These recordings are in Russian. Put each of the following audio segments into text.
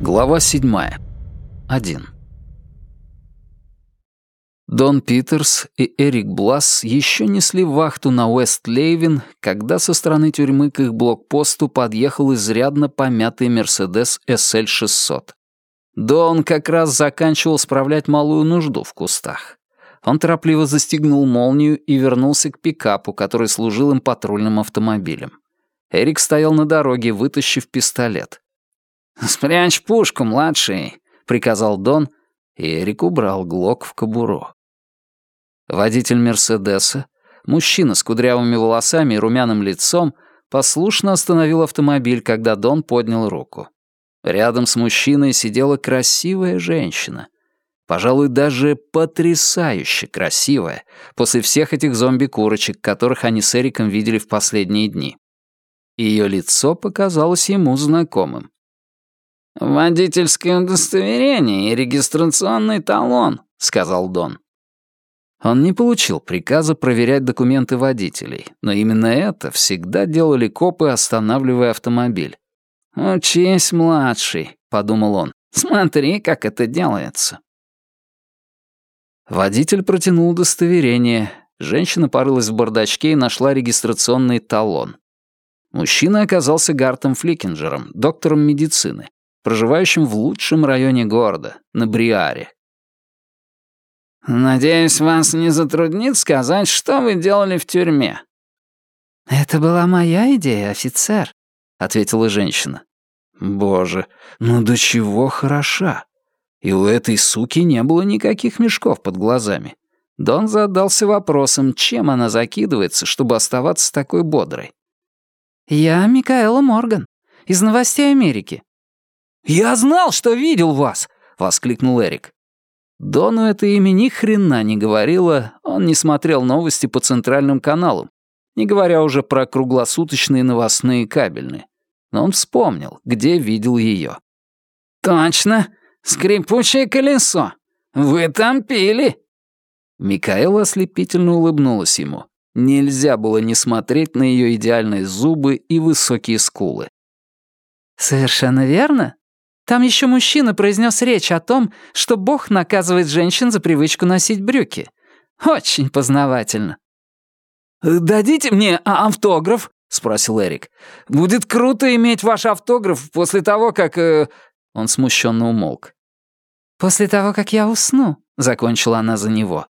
Глава седьмая. Один. Дон Питерс и Эрик Бласс еще несли вахту на Уэст-Лейвен, когда со стороны тюрьмы к их блокпосту подъехал изрядно помятый Мерседес SL-600. Дон как раз заканчивал справлять малую нужду в кустах. Он торопливо застегнул молнию и вернулся к пикапу, который служил им патрульным автомобилем. Эрик стоял на дороге, вытащив пистолет. «Спрячь пушку, младший», — приказал Дон, и Эрик убрал глок в кобуру. Водитель «Мерседеса», мужчина с кудрявыми волосами и румяным лицом, послушно остановил автомобиль, когда Дон поднял руку. Рядом с мужчиной сидела красивая женщина. Пожалуй, даже потрясающе красивая, после всех этих зомби-курочек, которых они с Эриком видели в последние дни. Ее лицо показалось ему знакомым. «Водительское удостоверение и регистрационный талон», — сказал Дон. Он не получил приказа проверять документы водителей, но именно это всегда делали копы, останавливая автомобиль. «Учись, младший», — подумал он. «Смотри, как это делается». Водитель протянул удостоверение. Женщина порылась в бардачке и нашла регистрационный талон. Мужчина оказался Гартом Фликинджером, доктором медицины проживающим в лучшем районе города, на Бриаре. «Надеюсь, вас не затруднит сказать, что вы делали в тюрьме?» «Это была моя идея, офицер», — ответила женщина. «Боже, ну до чего хороша!» И у этой суки не было никаких мешков под глазами. Дон задался вопросом, чем она закидывается, чтобы оставаться такой бодрой. «Я Микаэла Морган, из новостей Америки. «Я знал, что видел вас!» — воскликнул Эрик. Дону это имя ни хрена не говорило, он не смотрел новости по центральным каналам, не говоря уже про круглосуточные новостные кабельные. Но он вспомнил, где видел ее. «Точно! Скрипучее колесо! Вы там пили!» Микаэла ослепительно улыбнулась ему. Нельзя было не смотреть на ее идеальные зубы и высокие скулы. «Совершенно верно. Там еще мужчина произнес речь о том, что Бог наказывает женщин за привычку носить брюки. Очень познавательно. «Дадите мне а, автограф?» — спросил Эрик. «Будет круто иметь ваш автограф после того, как...» э... Он смущенно умолк. «После того, как я усну», — закончила она за него.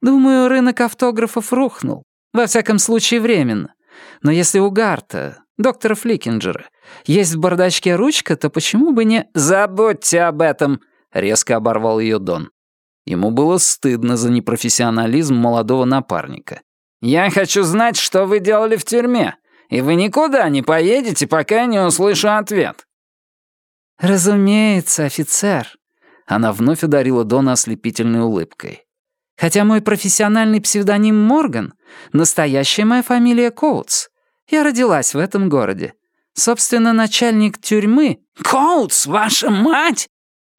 «Думаю, рынок автографов рухнул. Во всяком случае, временно. Но если у Гарта, доктора Фликинджера, есть в бардачке ручка, то почему бы не... «Забудьте об этом!» — резко оборвал ее Дон. Ему было стыдно за непрофессионализм молодого напарника. «Я хочу знать, что вы делали в тюрьме, и вы никуда не поедете, пока не услышу ответ». «Разумеется, офицер». Она вновь одарила Дона ослепительной улыбкой. «Хотя мой профессиональный псевдоним Морган, настоящая моя фамилия Коутс. Я родилась в этом городе. Собственно, начальник тюрьмы... «Коутс, ваша мать!»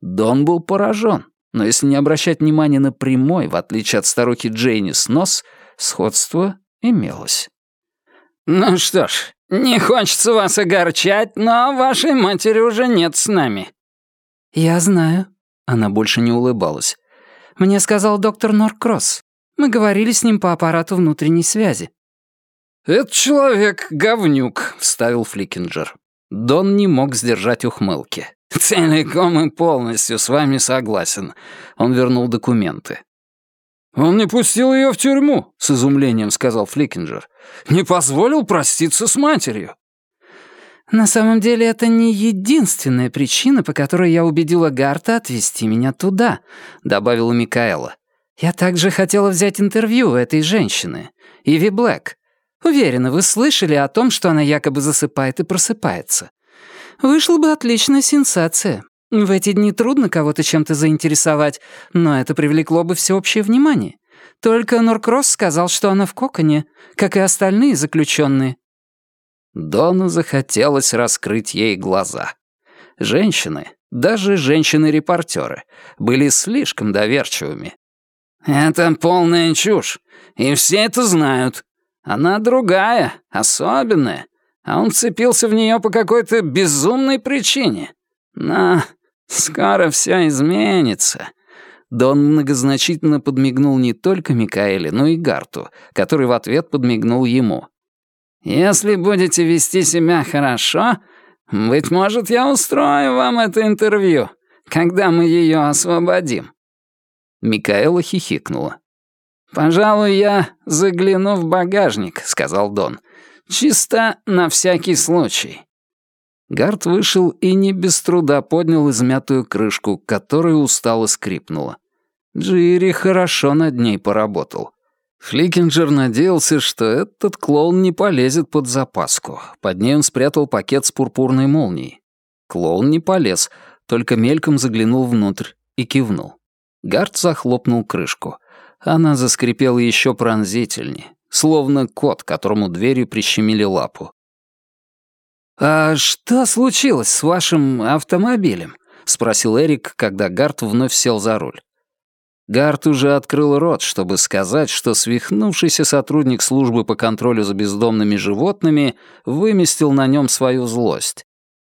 Дон был поражен, но если не обращать внимания на прямой, в отличие от старухи Джейнис, нос, сходство имелось. «Ну что ж, не хочется вас огорчать, но вашей матери уже нет с нами». «Я знаю». Она больше не улыбалась. «Мне сказал доктор Норкросс. Мы говорили с ним по аппарату внутренней связи. «Этот человек — говнюк», — вставил Фликинджер. Дон не мог сдержать ухмылки. «Целиком и полностью с вами согласен». Он вернул документы. «Он не пустил ее в тюрьму», — с изумлением сказал Фликинджер. «Не позволил проститься с матерью». «На самом деле это не единственная причина, по которой я убедила Гарта отвезти меня туда», — добавила Микаэла. «Я также хотела взять интервью у этой женщины, Иви Блэк. Уверена, вы слышали о том, что она якобы засыпает и просыпается. Вышла бы отличная сенсация. В эти дни трудно кого-то чем-то заинтересовать, но это привлекло бы всеобщее внимание. Только Норкросс сказал, что она в коконе, как и остальные заключенные. Дону захотелось раскрыть ей глаза. Женщины, даже женщины-репортеры, были слишком доверчивыми. «Это полная чушь, и все это знают», она другая, особенная, а он цепился в нее по какой-то безумной причине. Но «Скоро все изменится». Дон многозначительно подмигнул не только Микаэле, но и Гарту, который в ответ подмигнул ему. «Если будете вести себя хорошо, быть может, я устрою вам это интервью, когда мы ее освободим». Микаэла хихикнула. «Пожалуй, я загляну в багажник», — сказал Дон. «Чисто на всякий случай». Гард вышел и не без труда поднял измятую крышку, которая устало скрипнула. Джири хорошо над ней поработал. Фликинджер надеялся, что этот клоун не полезет под запаску. Под ней он спрятал пакет с пурпурной молнией. Клоун не полез, только мельком заглянул внутрь и кивнул. Гард захлопнул крышку. Она заскрипела еще пронзительнее, словно кот, которому дверью прищемили лапу. «А что случилось с вашим автомобилем?» — спросил Эрик, когда Гарт вновь сел за руль. Гарт уже открыл рот, чтобы сказать, что свихнувшийся сотрудник службы по контролю за бездомными животными выместил на нем свою злость.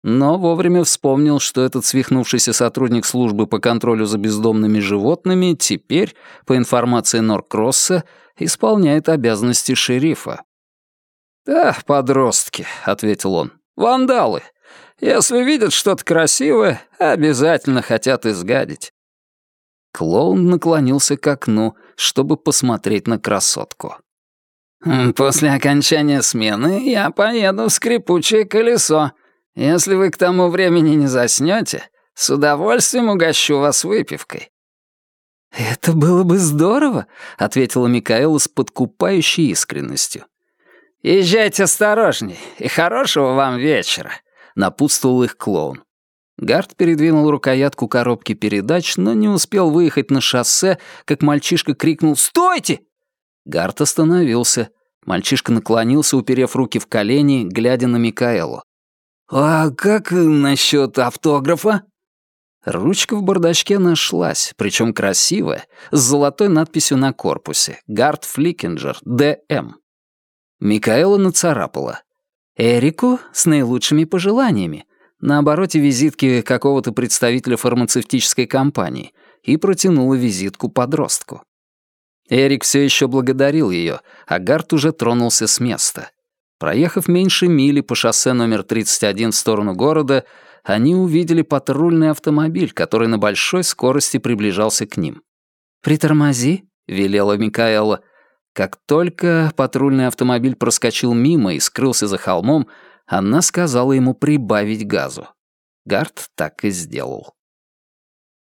Но вовремя вспомнил, что этот свихнувшийся сотрудник службы по контролю за бездомными животными теперь, по информации Норкросса, исполняет обязанности шерифа. «Да, подростки», — ответил он. Вандалы. Если видят что-то красивое, обязательно хотят изгадить. Клоун наклонился к окну, чтобы посмотреть на красотку. «После окончания смены я поеду в скрипучее колесо. Если вы к тому времени не заснете, с удовольствием угощу вас выпивкой». «Это было бы здорово», — ответила Микаэла с подкупающей искренностью. «Езжайте осторожней, и хорошего вам вечера», — напутствовал их клоун. Гард передвинул рукоятку коробки передач, но не успел выехать на шоссе, как мальчишка крикнул «Стойте!». Гард остановился. Мальчишка наклонился, уперев руки в колени, глядя на Микаэлу. «А как насчет автографа?» Ручка в бардачке нашлась, причем красивая, с золотой надписью на корпусе «Гард Фликинджер, Д.М». Микаэла нацарапала. «Эрику с наилучшими пожеланиями» на обороте визитки какого-то представителя фармацевтической компании и протянула визитку подростку. Эрик все еще благодарил ее, а Гарт уже тронулся с места. Проехав меньше мили по шоссе номер 31 в сторону города, они увидели патрульный автомобиль, который на большой скорости приближался к ним. «Притормози», — велела Микаэла, — как только патрульный автомобиль проскочил мимо и скрылся за холмом, она сказала ему прибавить газу. Гард так и сделал.